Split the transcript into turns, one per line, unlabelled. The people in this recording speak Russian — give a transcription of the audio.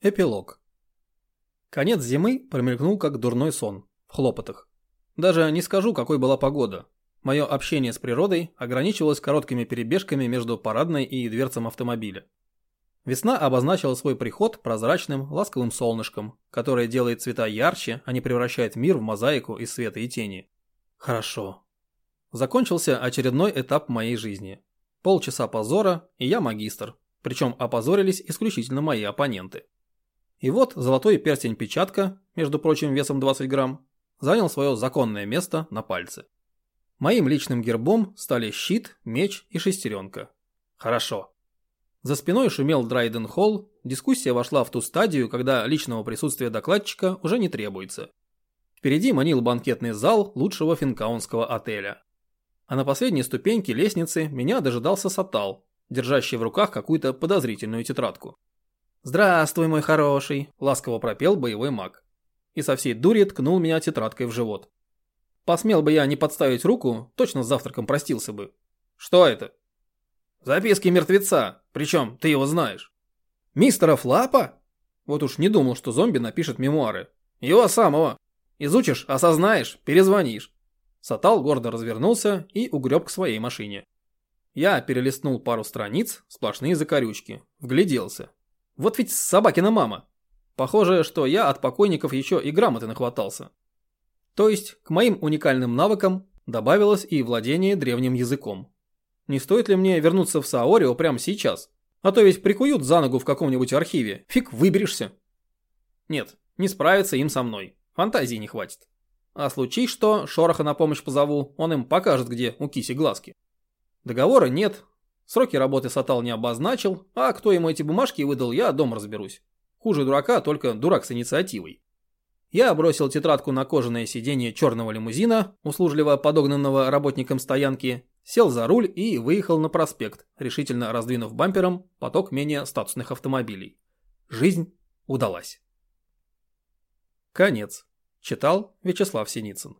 Эпилог. Конец зимы промелькнул как дурной сон, в хлопотах. Даже не скажу, какой была погода. Мое общение с природой ограничивалось короткими перебежками между парадной и дверцем автомобиля. Весна обозначила свой приход прозрачным, ласковым солнышком, которое делает цвета ярче, а не превращает мир в мозаику из света и тени. Хорошо. Закончился очередной этап моей жизни. Полчаса позора, и я магистр. Причем опозорились исключительно мои оппоненты. И вот золотой перстень-печатка, между прочим весом 20 грамм, занял свое законное место на пальце. Моим личным гербом стали щит, меч и шестеренка. Хорошо. За спиной шумел Драйден Холл, дискуссия вошла в ту стадию, когда личного присутствия докладчика уже не требуется. Впереди манил банкетный зал лучшего финкаунского отеля. А на последней ступеньке лестницы меня дожидался Сатал, держащий в руках какую-то подозрительную тетрадку. «Здравствуй, мой хороший», – ласково пропел боевой маг. И со всей дури ткнул меня тетрадкой в живот. Посмел бы я не подставить руку, точно с завтраком простился бы. «Что это?» «Записки мертвеца, причем ты его знаешь». «Мистера Флапа?» Вот уж не думал, что зомби напишет мемуары. «Его самого. Изучишь, осознаешь, перезвонишь». Сатал гордо развернулся и угреб к своей машине. Я перелистнул пару страниц, сплошные закорючки, вгляделся. Вот ведь собакина мама. Похоже, что я от покойников еще и грамоты нахватался. То есть, к моим уникальным навыкам добавилось и владение древним языком. Не стоит ли мне вернуться в Саорио прямо сейчас? А то ведь прикуют за ногу в каком-нибудь архиве. Фиг выберешься. Нет, не справится им со мной. Фантазии не хватит. А случись что, Шороха на помощь позову, он им покажет, где у киси глазки. Договора нет, Сроки работы Сатал не обозначил, а кто ему эти бумажки выдал, я дома разберусь. Хуже дурака, только дурак с инициативой. Я бросил тетрадку на кожаное сиденье черного лимузина, услужливо подогнанного работником стоянки, сел за руль и выехал на проспект, решительно раздвинув бампером поток менее статусных автомобилей. Жизнь удалась. Конец. Читал Вячеслав Синицын.